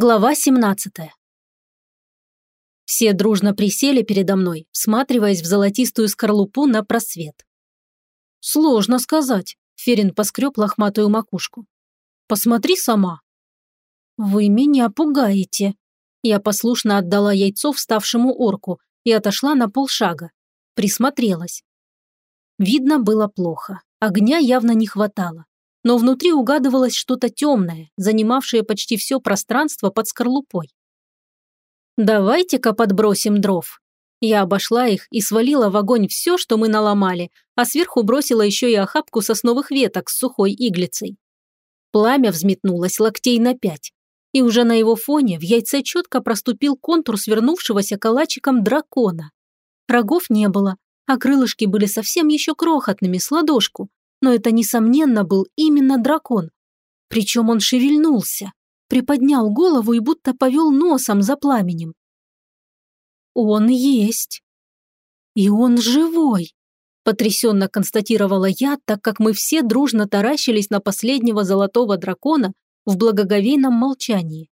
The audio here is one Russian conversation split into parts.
Глава 17. Все дружно присели передо мной, всматриваясь в золотистую скорлупу на просвет. «Сложно сказать», – Ферин поскреб лохматую макушку. «Посмотри сама». «Вы меня пугаете». Я послушно отдала яйцо вставшему орку и отошла на полшага. Присмотрелась. Видно было плохо. Огня явно не хватало но внутри угадывалось что-то темное, занимавшее почти все пространство под скорлупой. «Давайте-ка подбросим дров». Я обошла их и свалила в огонь все, что мы наломали, а сверху бросила еще и охапку сосновых веток с сухой иглицей. Пламя взметнулось локтей на пять, и уже на его фоне в яйце четко проступил контур свернувшегося калачиком дракона. Рогов не было, а крылышки были совсем еще крохотными, с ладошку, но это, несомненно, был именно дракон. Причем он шевельнулся, приподнял голову и будто повел носом за пламенем. «Он есть. И он живой», – потрясенно констатировала я, так как мы все дружно таращились на последнего золотого дракона в благоговейном молчании.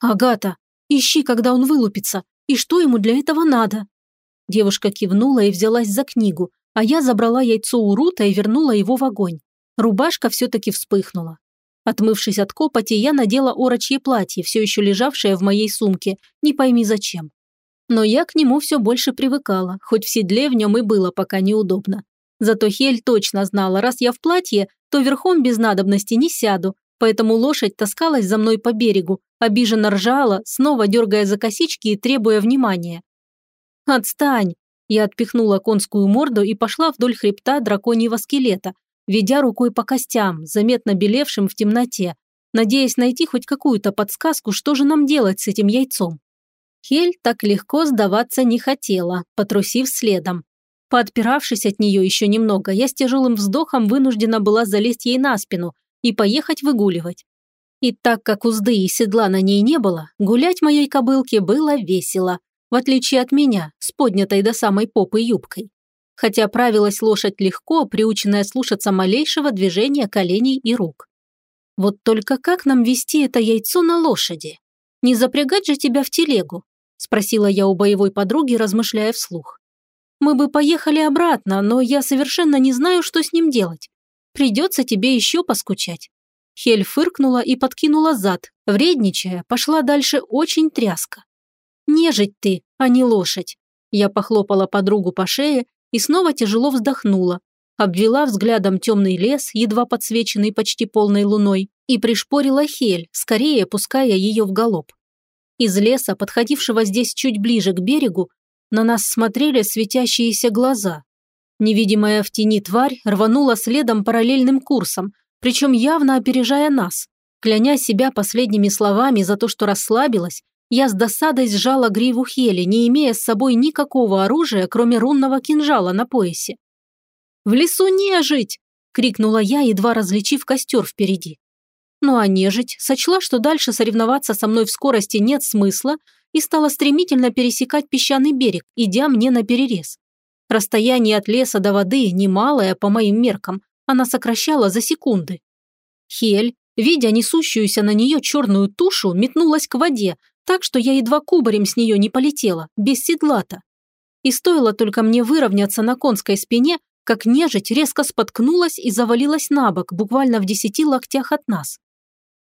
«Агата, ищи, когда он вылупится, и что ему для этого надо?» Девушка кивнула и взялась за книгу, а я забрала яйцо у Рута и вернула его в огонь. Рубашка все-таки вспыхнула. Отмывшись от копоти, я надела орочье платье, все еще лежавшее в моей сумке, не пойми зачем. Но я к нему все больше привыкала, хоть в седле в нем и было пока неудобно. Зато Хель точно знала, раз я в платье, то верхом без надобности не сяду, поэтому лошадь таскалась за мной по берегу, обиженно ржала, снова дергая за косички и требуя внимания. «Отстань!» Я отпихнула конскую морду и пошла вдоль хребта драконьего скелета, ведя рукой по костям, заметно белевшим в темноте, надеясь найти хоть какую-то подсказку, что же нам делать с этим яйцом. Хель так легко сдаваться не хотела, потрусив следом. Поотпиравшись от нее еще немного, я с тяжелым вздохом вынуждена была залезть ей на спину и поехать выгуливать. И так как узды и седла на ней не было, гулять моей кобылке было весело – в отличие от меня, с поднятой до самой попы юбкой. Хотя правилась лошадь легко, приученная слушаться малейшего движения коленей и рук. Вот только как нам вести это яйцо на лошади? Не запрягать же тебя в телегу? Спросила я у боевой подруги, размышляя вслух. Мы бы поехали обратно, но я совершенно не знаю, что с ним делать. Придется тебе еще поскучать. Хель фыркнула и подкинула зад, вредничая, пошла дальше очень тряска. Нежить ты, а не лошадь. Я похлопала подругу по шее и снова тяжело вздохнула, обвела взглядом темный лес, едва подсвеченный почти полной луной, и пришпорила Хель, скорее пуская ее в галоп. Из леса, подходившего здесь чуть ближе к берегу, на нас смотрели светящиеся глаза. Невидимая в тени тварь рванула следом параллельным курсом, причем явно опережая нас, кляня себя последними словами за то, что расслабилась я с досадой сжала гриву Хели, не имея с собой никакого оружия, кроме рунного кинжала на поясе. «В лесу нежить!» – крикнула я, едва различив костер впереди. Ну а нежить сочла, что дальше соревноваться со мной в скорости нет смысла, и стала стремительно пересекать песчаный берег, идя мне на перерез. Расстояние от леса до воды немалое по моим меркам, она сокращала за секунды. Хель, видя несущуюся на нее черную тушу, метнулась к воде, так что я едва кубарем с нее не полетела, без седла-то. И стоило только мне выровняться на конской спине, как нежить резко споткнулась и завалилась на бок, буквально в десяти локтях от нас.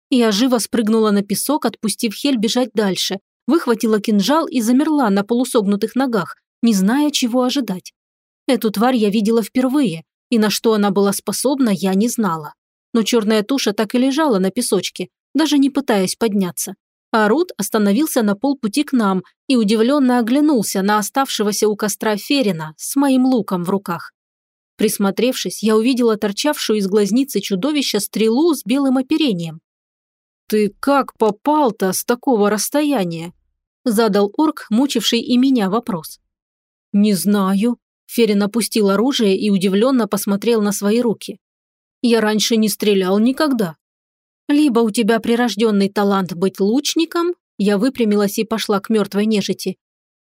Я живо спрыгнула на песок, отпустив Хель бежать дальше, выхватила кинжал и замерла на полусогнутых ногах, не зная, чего ожидать. Эту тварь я видела впервые, и на что она была способна, я не знала. Но черная туша так и лежала на песочке, даже не пытаясь подняться а Рут остановился на полпути к нам и удивленно оглянулся на оставшегося у костра Ферина с моим луком в руках. Присмотревшись, я увидела торчавшую из глазницы чудовища стрелу с белым оперением. «Ты как попал-то с такого расстояния?» – задал орк, мучивший и меня вопрос. «Не знаю». Ферин опустил оружие и удивленно посмотрел на свои руки. «Я раньше не стрелял никогда». Либо у тебя прирожденный талант быть лучником, я выпрямилась и пошла к мертвой нежити,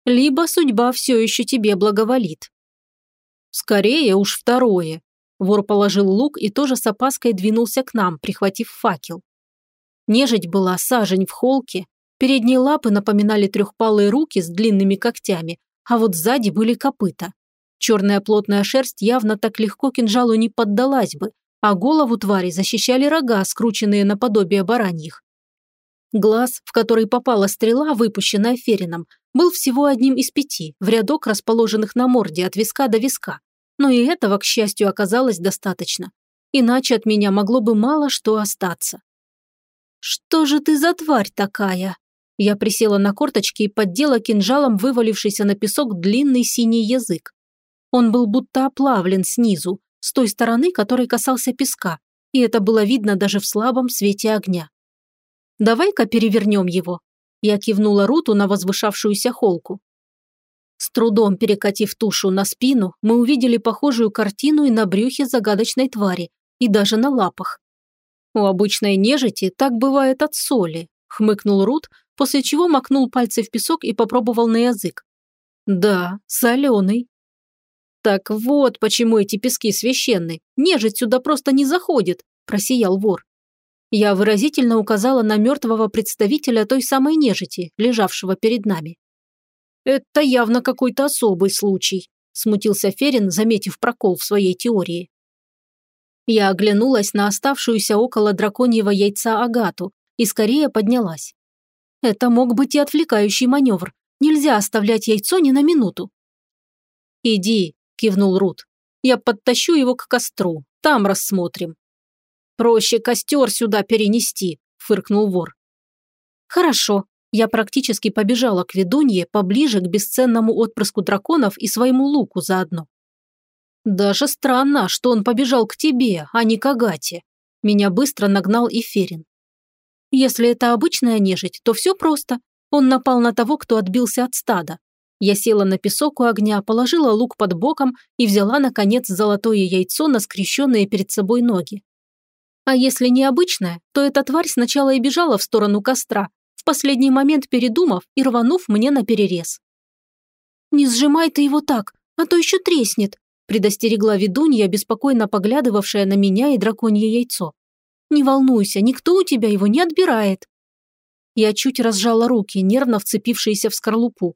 либо судьба все еще тебе благоволит. Скорее уж второе. Вор положил лук и тоже с опаской двинулся к нам, прихватив факел. Нежить была сажень в холке, передние лапы напоминали трехпалые руки с длинными когтями, а вот сзади были копыта. Черная плотная шерсть явно так легко кинжалу не поддалась бы, а голову твари защищали рога, скрученные наподобие бараньих. Глаз, в который попала стрела, выпущенная Ферином, был всего одним из пяти, в рядок расположенных на морде от виска до виска. Но и этого, к счастью, оказалось достаточно. Иначе от меня могло бы мало что остаться. «Что же ты за тварь такая?» Я присела на корточки и поддела кинжалом вывалившийся на песок длинный синий язык. Он был будто оплавлен снизу, с той стороны, которой касался песка, и это было видно даже в слабом свете огня. «Давай-ка перевернем его», – я кивнула Руту на возвышавшуюся холку. С трудом перекатив тушу на спину, мы увидели похожую картину и на брюхе загадочной твари, и даже на лапах. У обычной нежити так бывает от соли, хмыкнул Рут, после чего макнул пальцы в песок и попробовал на язык. Да, соленый. Так вот, почему эти пески священны. Нежить сюда просто не заходит, просиял вор. Я выразительно указала на мертвого представителя той самой нежити, лежавшего перед нами. «Это явно какой-то особый случай», – смутился Ферин, заметив прокол в своей теории. Я оглянулась на оставшуюся около драконьего яйца Агату и скорее поднялась. Это мог быть и отвлекающий маневр. Нельзя оставлять яйцо ни на минуту. «Иди», – кивнул Рут. «Я подтащу его к костру. Там рассмотрим». «Проще костер сюда перенести», – фыркнул вор. «Хорошо». Я практически побежала к ведунье поближе к бесценному отпрыску драконов и своему луку заодно. Даже странно, что он побежал к тебе, а не к Агате. Меня быстро нагнал Эфирин. Если это обычная нежить, то все просто. Он напал на того, кто отбился от стада. Я села на песок у огня, положила лук под боком и взяла, наконец, золотое яйцо на скрещенные перед собой ноги. А если необычная, то эта тварь сначала и бежала в сторону костра, в последний момент передумав и рванув мне на перерез. «Не сжимай ты его так, а то еще треснет», предостерегла ведунья, беспокойно поглядывавшая на меня и драконье яйцо. «Не волнуйся, никто у тебя его не отбирает». Я чуть разжала руки, нервно вцепившиеся в скорлупу.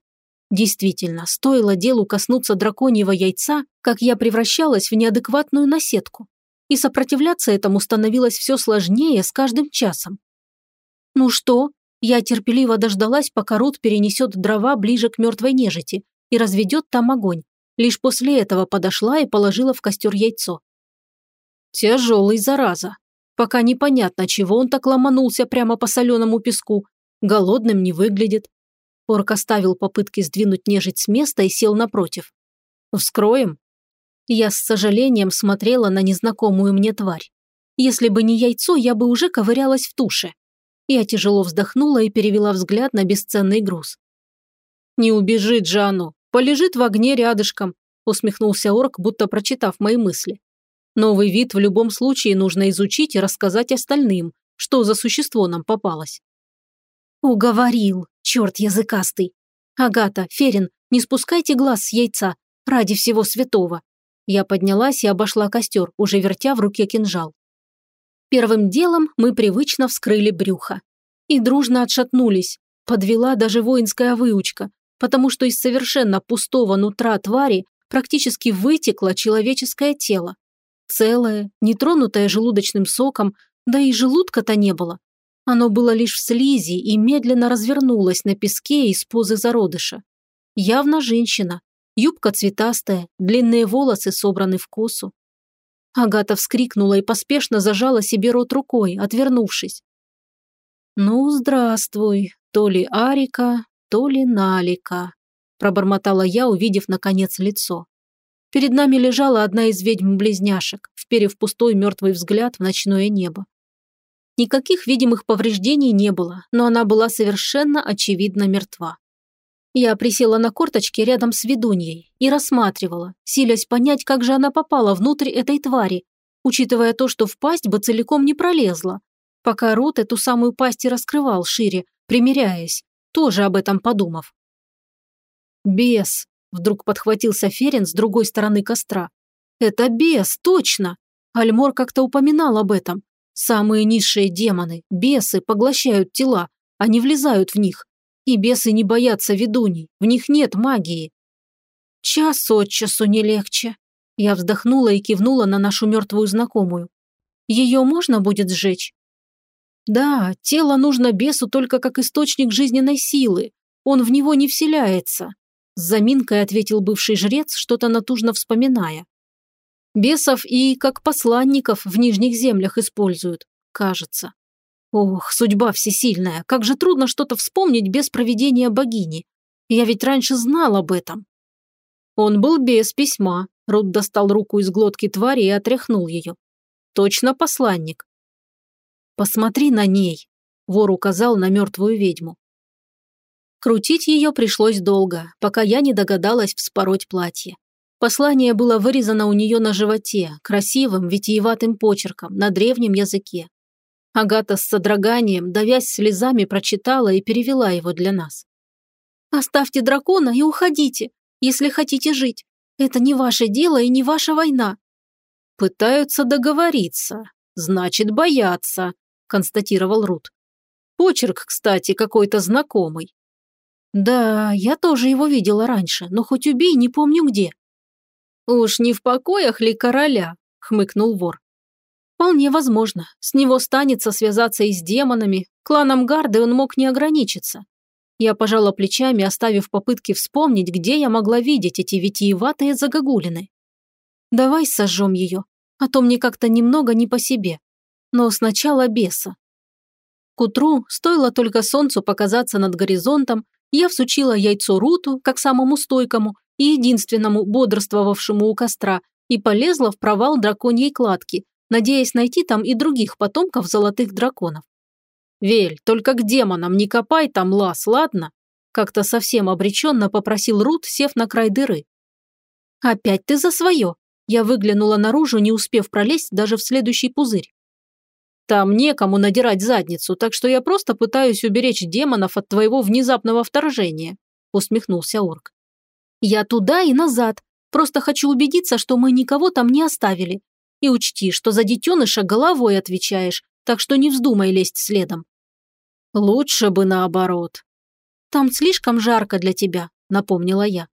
Действительно, стоило делу коснуться драконьего яйца, как я превращалась в неадекватную наседку. И сопротивляться этому становилось все сложнее с каждым часом. «Ну что?» Я терпеливо дождалась, пока Рут перенесет дрова ближе к мертвой нежити и разведет там огонь. Лишь после этого подошла и положила в костер яйцо. Тяжелый, зараза. Пока непонятно, чего он так ломанулся прямо по соленому песку. Голодным не выглядит. Орк оставил попытки сдвинуть нежить с места и сел напротив. «Вскроем?» Я с сожалением смотрела на незнакомую мне тварь. Если бы не яйцо, я бы уже ковырялась в туше. Я тяжело вздохнула и перевела взгляд на бесценный груз. «Не убежит же оно!» Полежит в огне рядышком, усмехнулся орк, будто прочитав мои мысли. Новый вид в любом случае нужно изучить и рассказать остальным, что за существо нам попалось. Уговорил, черт языкастый. Агата, Ферин, не спускайте глаз с яйца, ради всего святого. Я поднялась и обошла костер, уже вертя в руке кинжал. Первым делом мы привычно вскрыли брюхо. И дружно отшатнулись. Подвела даже воинская выучка, потому что из совершенно пустого нутра твари практически вытекло человеческое тело. Целое, нетронутое желудочным соком, да и желудка-то не было. Оно было лишь в слизи и медленно развернулось на песке из позы зародыша. Явно женщина. Юбка цветастая, длинные волосы собраны в косу. Агата вскрикнула и поспешно зажала себе рот рукой, отвернувшись. «Ну, здравствуй, то ли Арика, то ли налика», – пробормотала я, увидев, наконец, лицо. Перед нами лежала одна из ведьм-близняшек, вперев пустой мертвый взгляд в ночное небо. Никаких видимых повреждений не было, но она была совершенно очевидно мертва. Я присела на корточки рядом с ведуньей и рассматривала, силясь понять, как же она попала внутрь этой твари, учитывая то, что в пасть бы целиком не пролезла, пока рот эту самую пасть и раскрывал шире, примиряясь, тоже об этом подумав. «Бес!» – вдруг подхватился Ферин с другой стороны костра. «Это бес, точно! Альмор как-то упоминал об этом. Самые низшие демоны, бесы, поглощают тела, они влезают в них. И бесы не боятся ведуней, в них нет магии. Час от часу не легче. Я вздохнула и кивнула на нашу мертвую знакомую. Ее можно будет сжечь? Да, тело нужно бесу только как источник жизненной силы. Он в него не вселяется. С заминкой ответил бывший жрец, что-то натужно вспоминая. Бесов и как посланников в нижних землях используют, кажется. Ох, судьба всесильная, как же трудно что-то вспомнить без проведения богини. Я ведь раньше знал об этом. Он был без письма. Рут достал руку из глотки твари и отряхнул ее. Точно посланник. Посмотри на ней, вор указал на мертвую ведьму. Крутить ее пришлось долго, пока я не догадалась вспороть платье. Послание было вырезано у нее на животе, красивым, витиеватым почерком, на древнем языке. Агата с содроганием, давясь слезами, прочитала и перевела его для нас. «Оставьте дракона и уходите, если хотите жить. Это не ваше дело и не ваша война». «Пытаются договориться, значит, боятся», – констатировал Рут. «Почерк, кстати, какой-то знакомый». «Да, я тоже его видела раньше, но хоть убей, не помню где». «Уж не в покоях ли короля?» – хмыкнул вор. «Вполне возможно. С него станется связаться и с демонами. Кланом Гарды он мог не ограничиться». Я пожала плечами, оставив попытки вспомнить, где я могла видеть эти витиеватые загогулины. «Давай сожжем ее, а то мне как-то немного не по себе. Но сначала беса». К утру, стоило только солнцу показаться над горизонтом, я всучила яйцо Руту, как самому стойкому, и единственному бодрствовавшему у костра, и полезла в провал драконьей кладки, надеясь найти там и других потомков золотых драконов. «Вель, только к демонам не копай там лаз, ладно?» Как-то совсем обреченно попросил Рут, сев на край дыры. «Опять ты за свое!» Я выглянула наружу, не успев пролезть даже в следующий пузырь. «Там некому надирать задницу, так что я просто пытаюсь уберечь демонов от твоего внезапного вторжения», усмехнулся орк. Я туда и назад. Просто хочу убедиться, что мы никого там не оставили. И учти, что за детеныша головой отвечаешь, так что не вздумай лезть следом. Лучше бы наоборот. Там слишком жарко для тебя, напомнила я.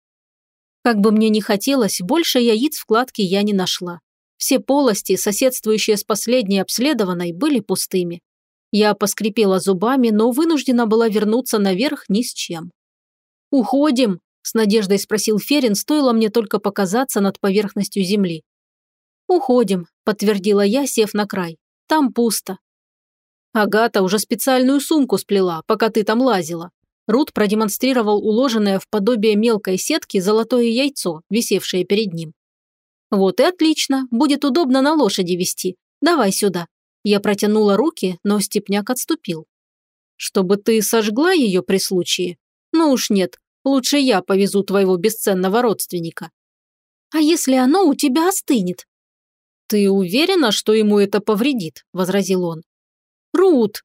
Как бы мне ни хотелось, больше яиц в кладке я не нашла. Все полости, соседствующие с последней обследованной, были пустыми. Я поскрипела зубами, но вынуждена была вернуться наверх ни с чем. «Уходим!» С надеждой спросил Ферин, стоило мне только показаться над поверхностью земли. «Уходим», – подтвердила я, сев на край. «Там пусто». Агата уже специальную сумку сплела, пока ты там лазила. Рут продемонстрировал уложенное в подобие мелкой сетки золотое яйцо, висевшее перед ним. «Вот и отлично, будет удобно на лошади вести. Давай сюда». Я протянула руки, но Степняк отступил. «Чтобы ты сожгла ее при случае? Ну уж нет, Лучше я повезу твоего бесценного родственника. А если оно у тебя остынет? Ты уверена, что ему это повредит? Возразил он. Рут!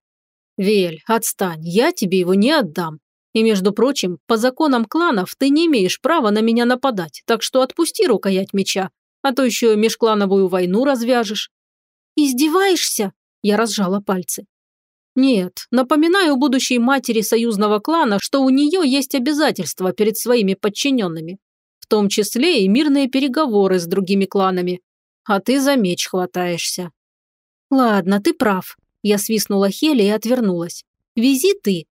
Вель, отстань, я тебе его не отдам. И, между прочим, по законам кланов ты не имеешь права на меня нападать, так что отпусти рукоять меча, а то еще межклановую войну развяжешь». «Издеваешься?» – я разжала пальцы. Нет, напоминаю будущей матери союзного клана, что у нее есть обязательства перед своими подчиненными, в том числе и мирные переговоры с другими кланами. А ты за меч хватаешься. Ладно, ты прав. Я свистнула Хели и отвернулась. Вези ты.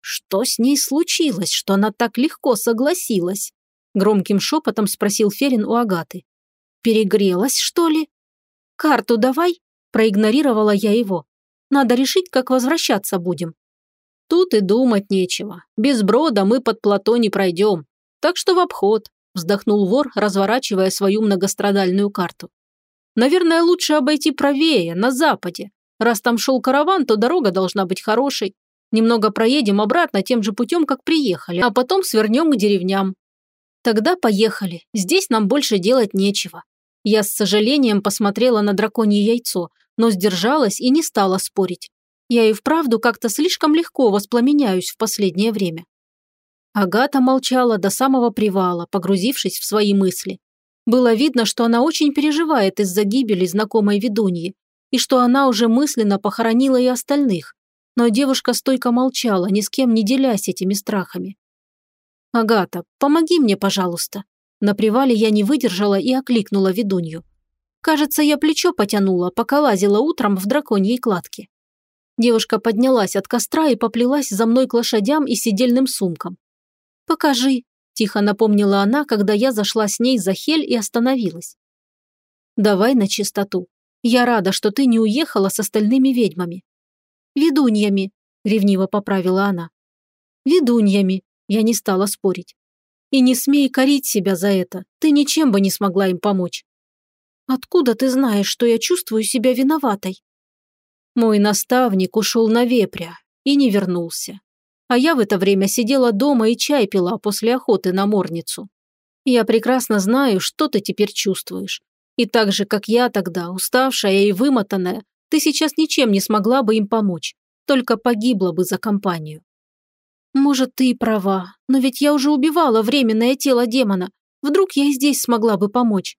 Что с ней случилось, что она так легко согласилась? Громким шепотом спросил Ферин у Агаты. Перегрелась, что ли? Карту давай? Проигнорировала я его. Надо решить, как возвращаться будем. Тут и думать нечего. Без брода мы под плато не пройдем. Так что в обход, вздохнул вор, разворачивая свою многострадальную карту. Наверное, лучше обойти правее, на западе. Раз там шел караван, то дорога должна быть хорошей. Немного проедем обратно тем же путем, как приехали, а потом свернем к деревням. Тогда поехали. Здесь нам больше делать нечего. Я с сожалением посмотрела на драконье яйцо, но сдержалась и не стала спорить. Я и вправду как-то слишком легко воспламеняюсь в последнее время. Агата молчала до самого привала, погрузившись в свои мысли. Было видно, что она очень переживает из-за гибели знакомой ведуньи, и что она уже мысленно похоронила и остальных, но девушка стойко молчала, ни с кем не делясь этими страхами. «Агата, помоги мне, пожалуйста». На привале я не выдержала и окликнула ведунью. Кажется, я плечо потянула, пока лазила утром в драконьей кладке. Девушка поднялась от костра и поплелась за мной к лошадям и сидельным сумкам. «Покажи», – тихо напомнила она, когда я зашла с ней за хель и остановилась. «Давай на чистоту. Я рада, что ты не уехала с остальными ведьмами». «Ведуньями», – ревниво поправила она. «Ведуньями», – я не стала спорить. «И не смей корить себя за это, ты ничем бы не смогла им помочь». «Откуда ты знаешь, что я чувствую себя виноватой?» Мой наставник ушел на вепря и не вернулся. А я в это время сидела дома и чай пила после охоты на морницу. Я прекрасно знаю, что ты теперь чувствуешь. И так же, как я тогда, уставшая и вымотанная, ты сейчас ничем не смогла бы им помочь, только погибла бы за компанию. Может, ты и права, но ведь я уже убивала временное тело демона. Вдруг я и здесь смогла бы помочь.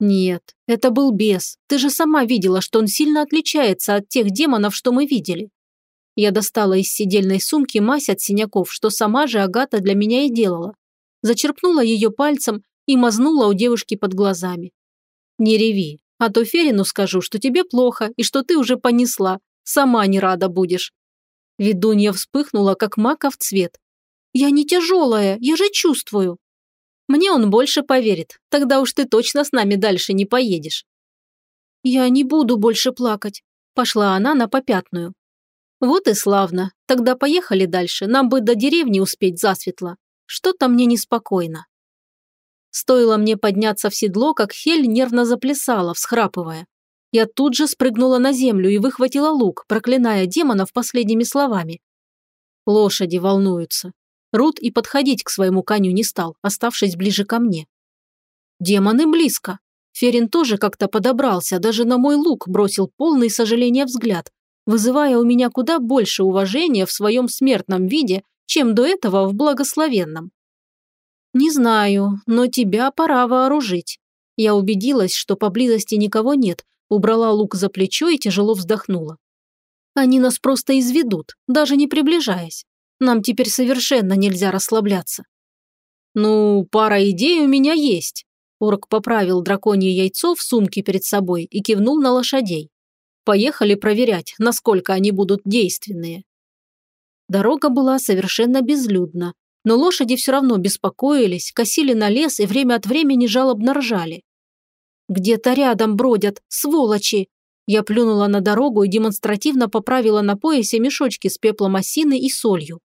«Нет, это был бес. Ты же сама видела, что он сильно отличается от тех демонов, что мы видели». Я достала из сидельной сумки мазь от синяков, что сама же Агата для меня и делала. Зачерпнула ее пальцем и мазнула у девушки под глазами. «Не реви, а то Ферину скажу, что тебе плохо и что ты уже понесла. Сама не рада будешь». Ведунья вспыхнула, как маков цвет. «Я не тяжелая, я же чувствую». Мне он больше поверит, тогда уж ты точно с нами дальше не поедешь». «Я не буду больше плакать», – пошла она на попятную. «Вот и славно. Тогда поехали дальше, нам бы до деревни успеть засветло. Что-то мне неспокойно». Стоило мне подняться в седло, как Хель нервно заплясала, всхрапывая. Я тут же спрыгнула на землю и выхватила лук, проклиная демонов последними словами. Лошади волнуются. Рут и подходить к своему коню не стал, оставшись ближе ко мне. Демоны близко. Ферин тоже как-то подобрался, даже на мой лук бросил полный сожаления взгляд, вызывая у меня куда больше уважения в своем смертном виде, чем до этого в благословенном. «Не знаю, но тебя пора вооружить». Я убедилась, что поблизости никого нет, убрала лук за плечо и тяжело вздохнула. «Они нас просто изведут, даже не приближаясь. Нам теперь совершенно нельзя расслабляться. Ну, пара идей у меня есть. Орк поправил драконье яйцо в сумке перед собой и кивнул на лошадей. Поехали проверять, насколько они будут действенные. Дорога была совершенно безлюдна, но лошади все равно беспокоились, косили на лес и время от времени жалобно ржали. «Где-то рядом бродят, сволочи!» Я плюнула на дорогу и демонстративно поправила на поясе мешочки с пеплом осины и солью.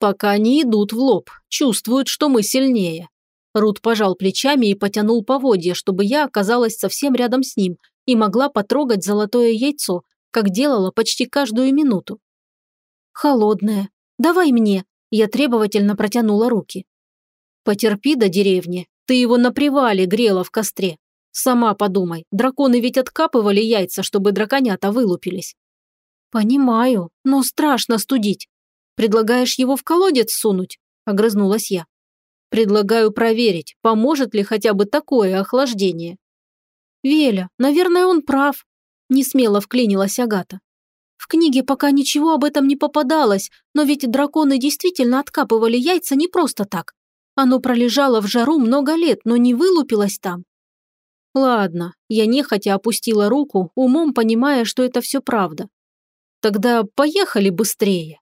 Пока не идут в лоб, чувствуют, что мы сильнее. Рут пожал плечами и потянул поводья, чтобы я оказалась совсем рядом с ним и могла потрогать золотое яйцо, как делала почти каждую минуту. «Холодное. Давай мне!» Я требовательно протянула руки. «Потерпи до деревни. Ты его на привале грела в костре. Сама подумай, драконы ведь откапывали яйца, чтобы драконята вылупились». «Понимаю, но страшно студить. Предлагаешь его в колодец сунуть?» – огрызнулась я. «Предлагаю проверить, поможет ли хотя бы такое охлаждение». «Веля, наверное, он прав», – несмело вклинилась Агата. «В книге пока ничего об этом не попадалось, но ведь драконы действительно откапывали яйца не просто так. Оно пролежало в жару много лет, но не вылупилось там. Ладно, я нехотя опустила руку, умом понимая, что это все правда. Тогда поехали быстрее.